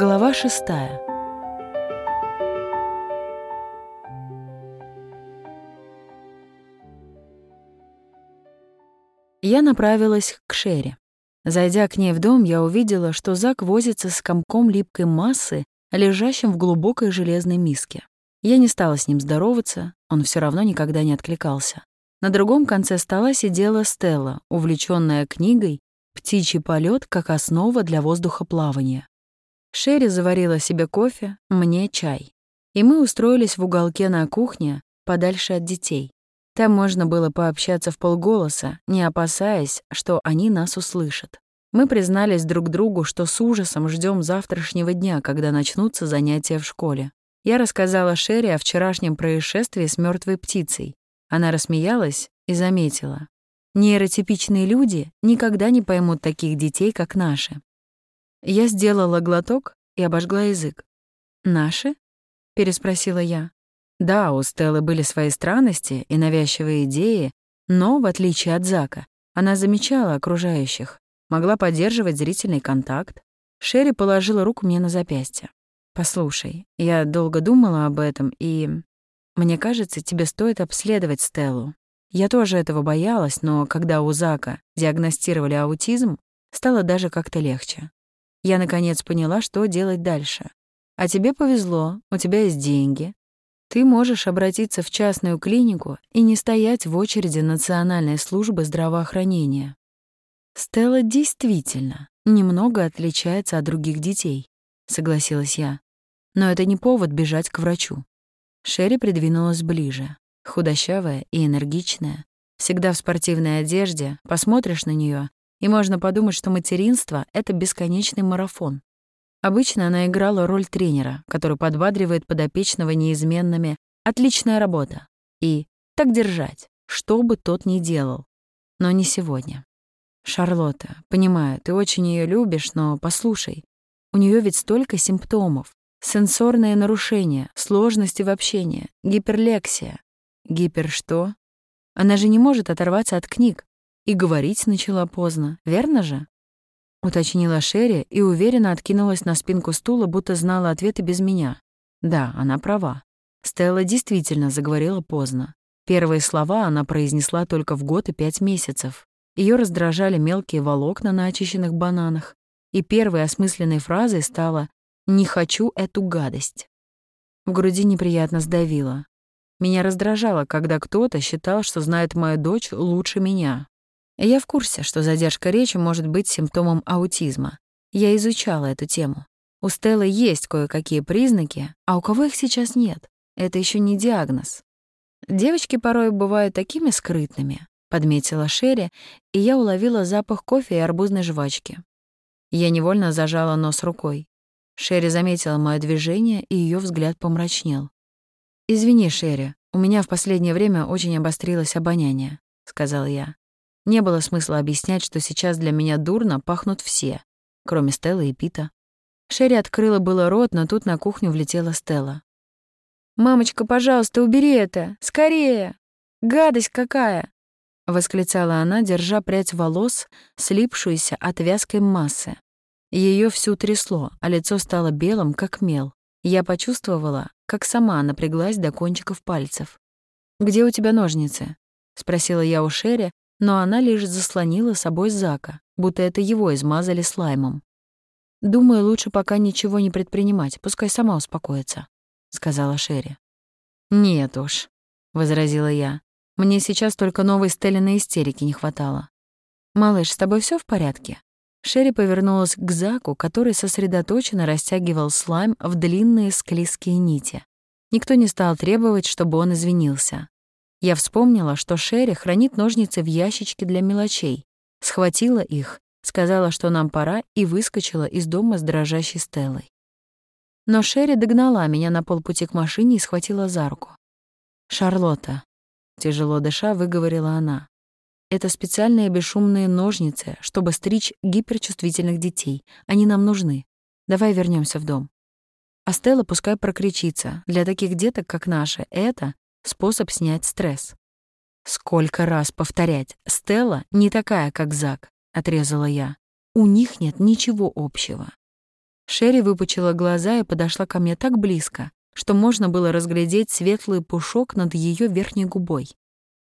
Глава шестая. Я направилась к Шерри. Зайдя к ней в дом, я увидела, что Зак возится с комком липкой массы, лежащим в глубокой железной миске. Я не стала с ним здороваться, он все равно никогда не откликался. На другом конце стола сидела Стелла, увлеченная книгой «Птичий полет как основа для воздухоплавания». Шерри заварила себе кофе, мне чай. И мы устроились в уголке на кухне, подальше от детей. Там можно было пообщаться в полголоса, не опасаясь, что они нас услышат. Мы признались друг другу, что с ужасом ждем завтрашнего дня, когда начнутся занятия в школе. Я рассказала Шерри о вчерашнем происшествии с мертвой птицей. Она рассмеялась и заметила. Нейротипичные люди никогда не поймут таких детей, как наши. Я сделала глоток и обожгла язык. «Наши?» — переспросила я. Да, у Стеллы были свои странности и навязчивые идеи, но, в отличие от Зака, она замечала окружающих, могла поддерживать зрительный контакт. Шерри положила руку мне на запястье. «Послушай, я долго думала об этом, и... Мне кажется, тебе стоит обследовать Стеллу. Я тоже этого боялась, но когда у Зака диагностировали аутизм, стало даже как-то легче. Я, наконец, поняла, что делать дальше. А тебе повезло, у тебя есть деньги, ты можешь обратиться в частную клинику и не стоять в очереди Национальной службы здравоохранения. Стелла действительно немного отличается от других детей, согласилась я. Но это не повод бежать к врачу. Шерри придвинулась ближе, худощавая и энергичная, всегда в спортивной одежде, посмотришь на нее, и можно подумать, что материнство — это бесконечный марафон. Обычно она играла роль тренера, который подбадривает подопечного неизменными «отличная работа» и «так держать», что бы тот ни делал. Но не сегодня. Шарлотта, понимаю, ты очень ее любишь, но послушай, у нее ведь столько симптомов. Сенсорные нарушения, сложности в общении, гиперлексия. Гипер что? Она же не может оторваться от книг. И говорить начала поздно, верно же? — уточнила Шерри и уверенно откинулась на спинку стула, будто знала ответы без меня. Да, она права. Стелла действительно заговорила поздно. Первые слова она произнесла только в год и пять месяцев. Ее раздражали мелкие волокна на очищенных бананах. И первой осмысленной фразой стала «Не хочу эту гадость». В груди неприятно сдавило. Меня раздражало, когда кто-то считал, что знает мою дочь лучше меня. Я в курсе, что задержка речи может быть симптомом аутизма. Я изучала эту тему. У Стеллы есть кое-какие признаки, а у кого их сейчас нет? Это еще не диагноз. Девочки порой бывают такими скрытными, подметила Шерри, и я уловила запах кофе и арбузной жвачки. Я невольно зажала нос рукой. Шерри заметила мое движение, и ее взгляд помрачнел. «Извини, Шерри, у меня в последнее время очень обострилось обоняние», — сказал я. Не было смысла объяснять, что сейчас для меня дурно пахнут все, кроме Стеллы и Пита. Шерри открыла было рот, но тут на кухню влетела Стелла. «Мамочка, пожалуйста, убери это! Скорее! Гадость какая!» — восклицала она, держа прядь волос, слипшуюся от вязкой массы. Ее всю трясло, а лицо стало белым, как мел. Я почувствовала, как сама напряглась до кончиков пальцев. «Где у тебя ножницы?» — спросила я у Шерри, но она лишь заслонила собой Зака, будто это его измазали слаймом. «Думаю, лучше пока ничего не предпринимать, пускай сама успокоится», — сказала Шерри. «Нет уж», — возразила я. «Мне сейчас только новой Стеллиной истерики не хватало». «Малыш, с тобой все в порядке?» Шерри повернулась к Заку, который сосредоточенно растягивал слайм в длинные склизкие нити. Никто не стал требовать, чтобы он извинился. Я вспомнила, что Шерри хранит ножницы в ящичке для мелочей, схватила их, сказала, что нам пора, и выскочила из дома с дрожащей Стеллой. Но Шерри догнала меня на полпути к машине и схватила за руку. «Шарлотта», — тяжело дыша, выговорила она, «это специальные бесшумные ножницы, чтобы стричь гиперчувствительных детей. Они нам нужны. Давай вернемся в дом». А Стелла пускай прокричится. Для таких деток, как наши, это способ снять стресс. Сколько раз повторять, Стелла не такая, как Зак, отрезала я. У них нет ничего общего. Шерри выпучила глаза и подошла ко мне так близко, что можно было разглядеть светлый пушок над ее верхней губой.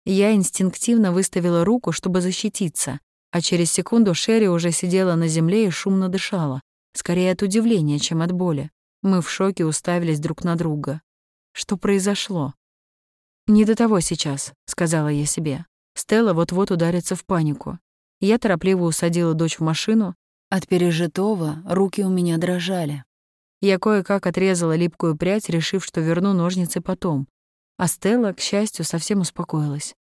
Я инстинктивно выставила руку, чтобы защититься, а через секунду Шерри уже сидела на земле и шумно дышала, скорее от удивления, чем от боли. Мы в шоке уставились друг на друга. Что произошло? «Не до того сейчас», — сказала я себе. Стелла вот-вот ударится в панику. Я торопливо усадила дочь в машину. От пережитого руки у меня дрожали. Я кое-как отрезала липкую прядь, решив, что верну ножницы потом. А Стелла, к счастью, совсем успокоилась.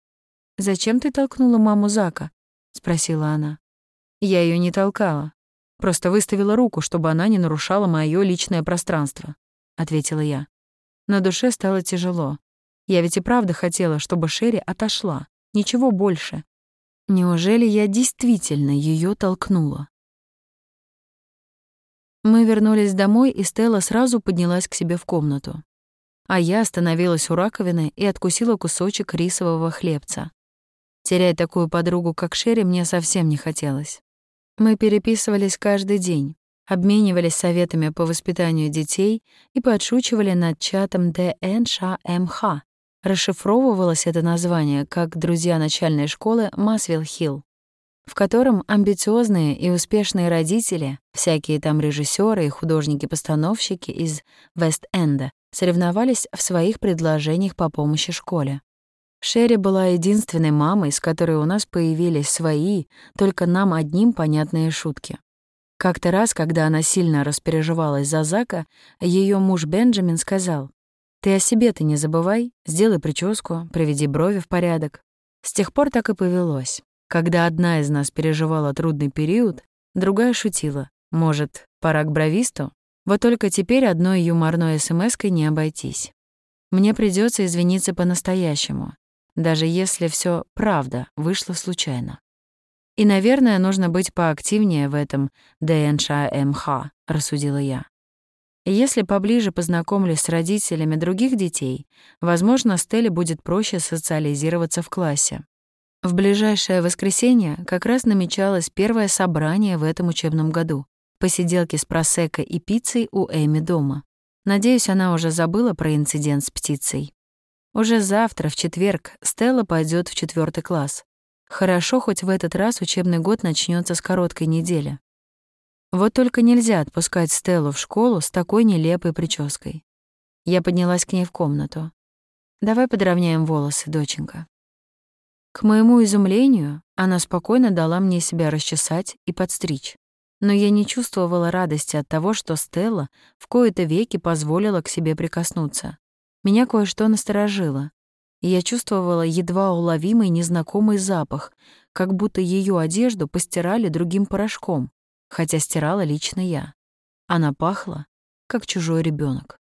«Зачем ты толкнула маму Зака?» — спросила она. Я ее не толкала. Просто выставила руку, чтобы она не нарушала моё личное пространство, — ответила я. На душе стало тяжело. Я ведь и правда хотела, чтобы Шерри отошла. Ничего больше. Неужели я действительно ее толкнула? Мы вернулись домой, и Стелла сразу поднялась к себе в комнату. А я остановилась у раковины и откусила кусочек рисового хлебца. Терять такую подругу, как Шерри, мне совсем не хотелось. Мы переписывались каждый день, обменивались советами по воспитанию детей и подшучивали над чатом ДНШМХ, Расшифровывалось это название как «Друзья начальной школы Масвилл-Хилл», в котором амбициозные и успешные родители, всякие там режиссеры и художники-постановщики из Вест-Энда, соревновались в своих предложениях по помощи школе. Шерри была единственной мамой, с которой у нас появились свои, только нам одним понятные шутки. Как-то раз, когда она сильно распереживалась за Зака, ее муж Бенджамин сказал, ты о себе-то не забывай, сделай прическу, приведи брови в порядок. С тех пор так и повелось. Когда одна из нас переживала трудный период, другая шутила. Может, пора к бровисту? Вот только теперь одной юморной смс не обойтись. Мне придется извиниться по-настоящему, даже если все правда вышло случайно. И, наверное, нужно быть поактивнее в этом ДНШМХ, рассудила я. Если поближе познакомлюсь с родителями других детей, возможно, Стелле будет проще социализироваться в классе. В ближайшее воскресенье как раз намечалось первое собрание в этом учебном году. Посиделки с просекко и пиццей у Эми дома. Надеюсь, она уже забыла про инцидент с птицей. Уже завтра, в четверг, Стелла пойдет в четвертый класс. Хорошо, хоть в этот раз учебный год начнется с короткой недели. Вот только нельзя отпускать Стеллу в школу с такой нелепой прической. Я поднялась к ней в комнату. «Давай подровняем волосы, доченька». К моему изумлению, она спокойно дала мне себя расчесать и подстричь. Но я не чувствовала радости от того, что Стелла в кои-то веки позволила к себе прикоснуться. Меня кое-что насторожило, и я чувствовала едва уловимый незнакомый запах, как будто ее одежду постирали другим порошком, хотя стирала лично я. Она пахла, как чужой ребенок.